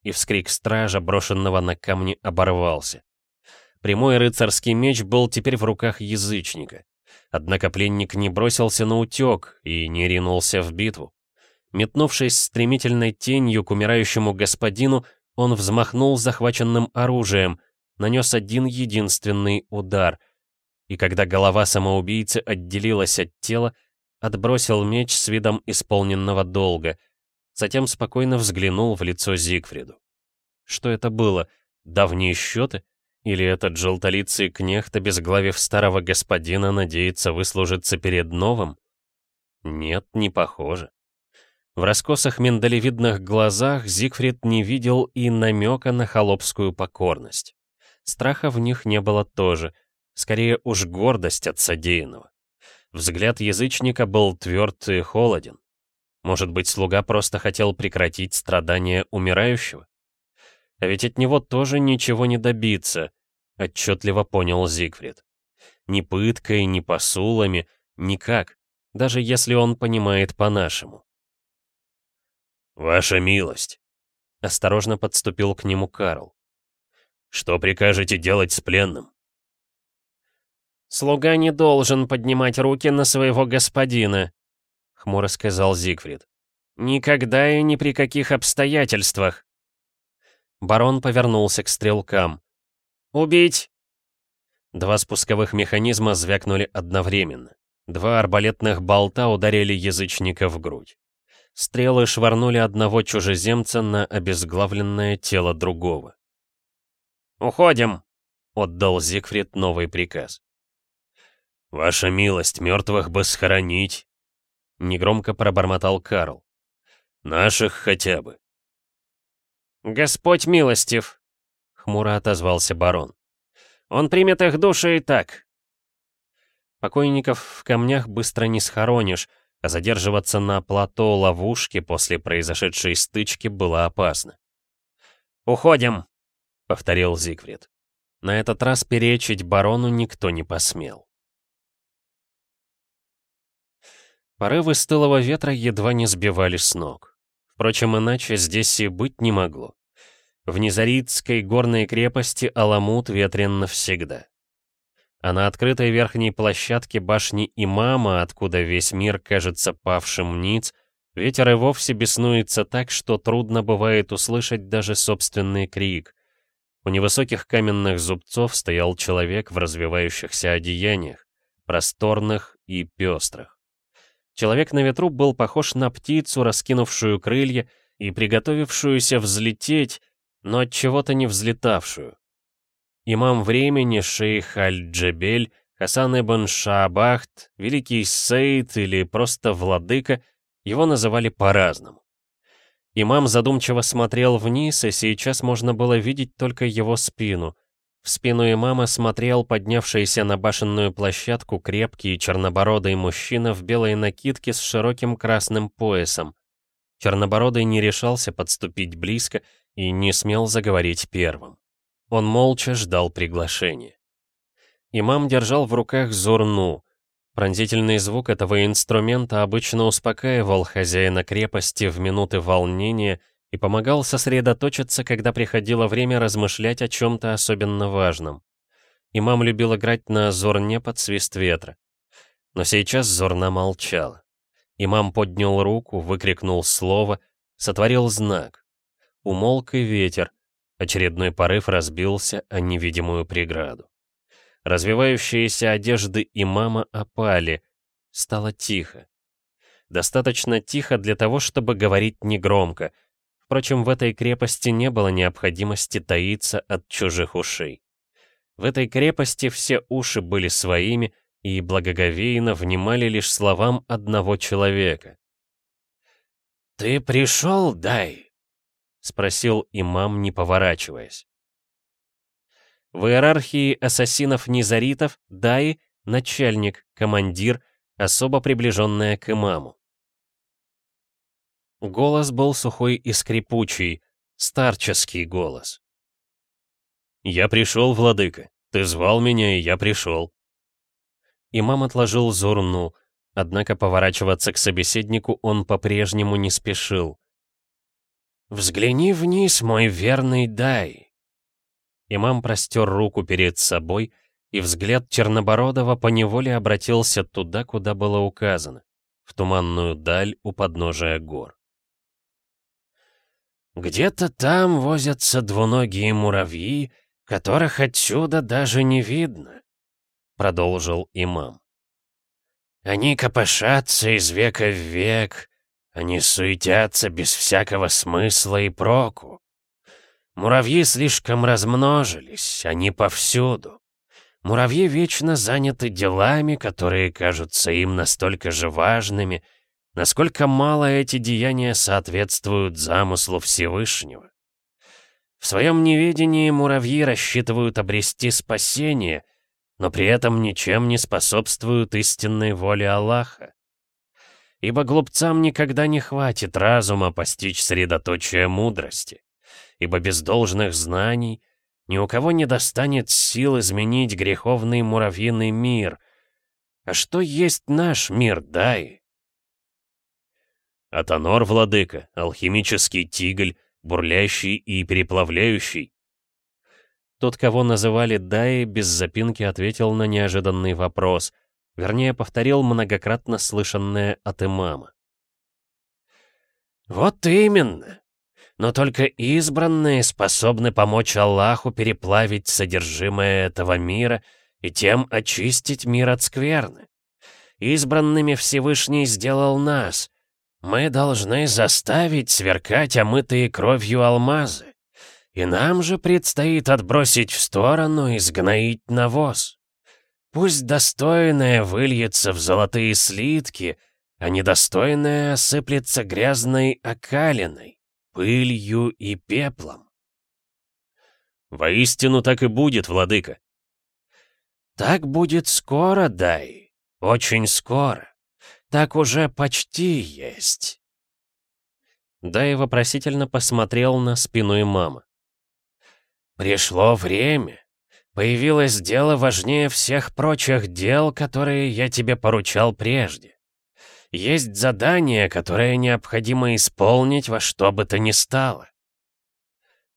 И вскрик стража, брошенного на камни, оборвался. Прямой рыцарский меч был теперь в руках язычника. Однако пленник не бросился на утек и не ринулся в битву. Метнувшись стремительной тенью к умирающему господину, он взмахнул захваченным оружием, нанес один единственный удар. И когда голова самоубийцы отделилась от тела, отбросил меч с видом исполненного долга. Затем спокойно взглянул в лицо Зигфриду. Что это было? Давние счеты? Или этот желтолицый кнехт, обезглавив старого господина, надеется выслужиться перед новым? Нет, не похоже. В раскосах миндалевидных глазах Зигфрид не видел и намека на холопскую покорность. Страха в них не было тоже, скорее уж гордость от содеянного. Взгляд язычника был тверд и холоден. Может быть, слуга просто хотел прекратить страдания умирающего? А ведь от него тоже ничего не добиться, отчетливо понял Зигфрид. Ни пыткой, ни посулами, никак, даже если он понимает по-нашему. «Ваша милость!» Осторожно подступил к нему Карл. «Что прикажете делать с пленным?» «Слуга не должен поднимать руки на своего господина», — хмуро сказал Зигфрид. «Никогда и ни при каких обстоятельствах». Барон повернулся к стрелкам. «Убить!» Два спусковых механизма звякнули одновременно. Два арбалетных болта ударили язычника в грудь. Стрелы швырнули одного чужеземца на обезглавленное тело другого. «Уходим!» — отдал Зигфрид новый приказ. «Ваша милость, мертвых бы схоронить!» — негромко пробормотал Карл. «Наших хотя бы!» Господь милостив», — хмуро отозвался барон. «Он примет их души и так». Покойников в камнях быстро не схоронишь, задерживаться на плато ловушки после произошедшей стычки было опасно. «Уходим!» — повторил Зигфрид. На этот раз перечить барону никто не посмел. Порывы стылого ветра едва не сбивали с ног. Впрочем, иначе здесь и быть не могло. В Низаритской горной крепости Аламут ветрен навсегда. А на открытой верхней площадке башни Имама, откуда весь мир кажется павшим ниц, ветер и вовсе беснуется так, что трудно бывает услышать даже собственный крик. У невысоких каменных зубцов стоял человек в развивающихся одеяниях, просторных и пестрых. Человек на ветру был похож на птицу, раскинувшую крылья и приготовившуюся взлететь, но от чего-то не взлетавшую. Имам времени, шейх Аль-Джебель, Хасан ибн Шаабахт, Великий Сейд или просто Владыка, его называли по-разному. Имам задумчиво смотрел вниз, и сейчас можно было видеть только его спину — в спину имама смотрел поднявшийся на башенную площадку крепкий чернобородый мужчина в белой накидке с широким красным поясом. Чернобородый не решался подступить близко и не смел заговорить первым. Он молча ждал приглашения. Имам держал в руках зурну. Пронзительный звук этого инструмента обычно успокаивал хозяина крепости в минуты волнения и помогал сосредоточиться, когда приходило время размышлять о чем-то особенно важном. Имам любил играть на зорне под свист ветра. Но сейчас зорна молчала. Имам поднял руку, выкрикнул слово, сотворил знак. Умолк и ветер. Очередной порыв разбился о невидимую преграду. Развивающиеся одежды имама опали. Стало тихо. Достаточно тихо для того, чтобы говорить негромко — Впрочем, в этой крепости не было необходимости таиться от чужих ушей. В этой крепости все уши были своими и благоговейно внимали лишь словам одного человека. «Ты пришел, Дай?» — спросил имам, не поворачиваясь. В иерархии ассасинов-низаритов Дай — начальник, командир, особо приближенная к имаму. Голос был сухой и скрипучий, старческий голос. «Я пришел, владыка. Ты звал меня, и я пришел». Имам отложил зурну, однако поворачиваться к собеседнику он по-прежнему не спешил. «Взгляни вниз, мой верный дай!» Имам простер руку перед собой, и взгляд Чернобородова поневоле обратился туда, куда было указано, в туманную даль у подножия гор. Где-то там возятся двуногие муравьи, которых отсюда даже не видно», — продолжил имам. «Они копошатся из века в век, они суетятся без всякого смысла и проку. Муравьи слишком размножились, они повсюду. Муравьи вечно заняты делами, которые кажутся им настолько же важными — насколько мало эти деяния соответствуют замыслу Всевышнего. В своем неведении муравьи рассчитывают обрести спасение, но при этом ничем не способствуют истинной воле Аллаха. Ибо глупцам никогда не хватит разума постичь средоточие мудрости, ибо без должных знаний ни у кого не достанет сил изменить греховный муравьиный мир. А что есть наш мир, дай? Атонор, владыка, алхимический тигль, бурлящий и переплавляющий. Тот, кого называли Дай, без запинки ответил на неожиданный вопрос. Вернее, повторил многократно слышанное от имама. «Вот именно. Но только избранные способны помочь Аллаху переплавить содержимое этого мира и тем очистить мир от скверны. Избранными Всевышний сделал нас, мы должны заставить сверкать омытые кровью алмазы. И нам же предстоит отбросить в сторону и сгноить навоз. Пусть достойное выльется в золотые слитки, а недостойное осыплется грязной окалиной, пылью и пеплом. Воистину так и будет, владыка. Так будет скоро, дай, очень скоро. Так уже почти есть. Дай вопросительно посмотрел на спину имама. Пришло время. Появилось дело важнее всех прочих дел, которые я тебе поручал прежде. Есть задание, которое необходимо исполнить во что бы то ни стало.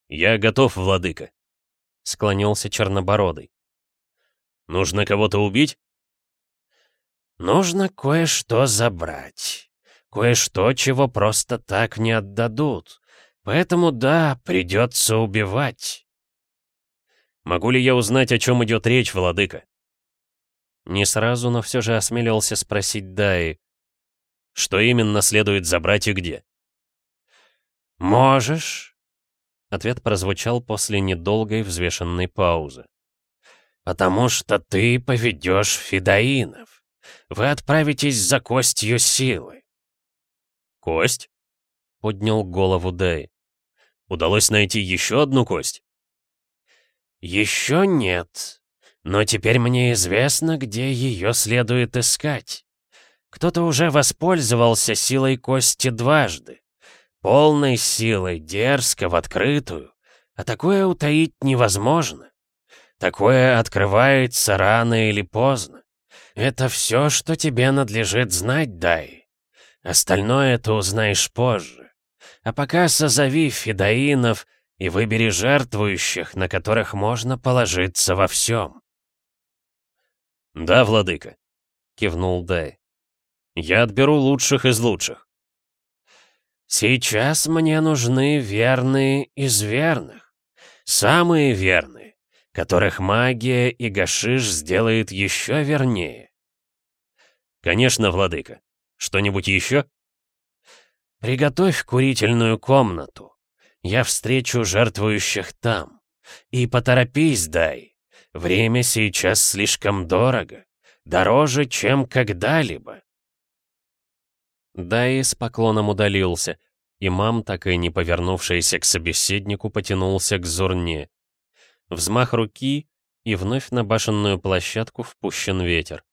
«Я готов, владыка», — склонился Чернобородый. «Нужно кого-то убить?» «Нужно кое-что забрать. Кое-что, чего просто так не отдадут. Поэтому да, придется убивать». «Могу ли я узнать, о чем идет речь, владыка?» Не сразу, но все же осмелился спросить Даи. Что именно следует забрать и где? «Можешь?» Ответ прозвучал после недолгой взвешенной паузы. «Потому что ты поведешь фидаинов. Вы отправитесь за костью силы». «Кость?» — поднял голову Дэй. «Удалось найти еще одну кость?» «Еще нет. Но теперь мне известно, где ее следует искать. Кто-то уже воспользовался силой кости дважды. Полной силой, дерзко, в открытую. А такое утаить невозможно. Такое открывается рано или поздно. Это все, что тебе надлежит знать, Дай. Остальное ты узнаешь позже. А пока созови фидаинов и выбери жертвующих, на которых можно положиться во всем. «Да, владыка», — кивнул Дай. Я отберу лучших из лучших. Сейчас мне нужны верные из верных. Самые верные, которых магия и гашиш сделает еще вернее. Конечно, владыка. Что-нибудь еще? Приготовь курительную комнату. Я встречу жертвующих там. И поторопись, дай. Время сейчас слишком дорого. Дороже, чем когда-либо. Да и с поклоном удалился. Имам, так и не повернувшийся к собеседнику, потянулся к зурне. Взмах руки, и вновь на башенную площадку впущен ветер.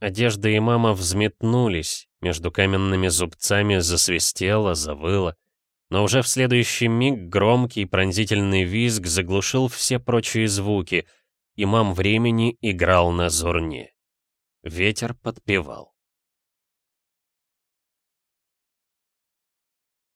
Одежды имама взметнулись, между каменными зубцами засвистело, завыло. Но уже в следующий миг громкий пронзительный визг заглушил все прочие звуки. Имам времени играл на зурне. Ветер подпевал.